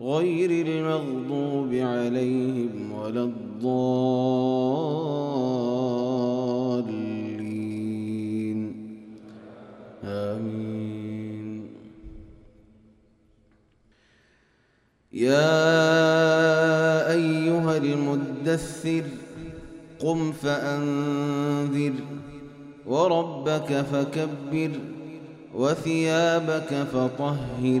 غير المغضوب عليهم ولا الضالين. آمين. يا أيها المدثر قم فأنذر وربك فكبر وثيابك فطهر.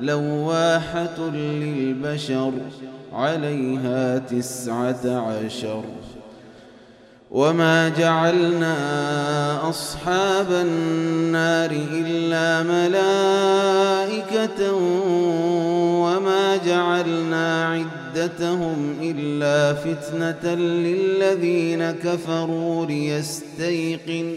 لواحة للبشر عليها تسعة عشر وما جعلنا أصحاب النار إلا ملائكة وما جعلنا عدتهم إلا فتنة للذين كفروا ليستيقن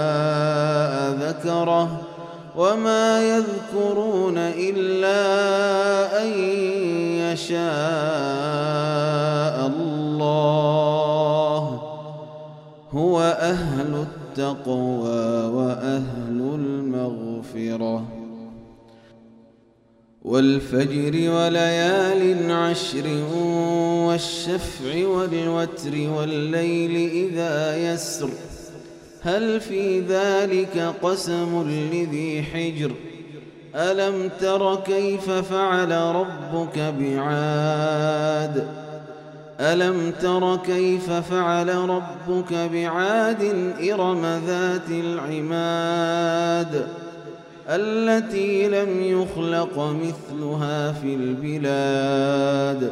ذكره وما يذكرون إلا أن يشاء الله. هو أهل التقوى وأهل المغفرة. والفجر وليال عشر والشفع والوتر والليل إذا يسر. هل في ذلك قسم لذي حجر؟ ألم تر كيف فعل ربك بعاد؟ ألم تر كيف فعل ربك بعاد إرم ذات العماد؟ التي لم يخلق مثلها في البلاد.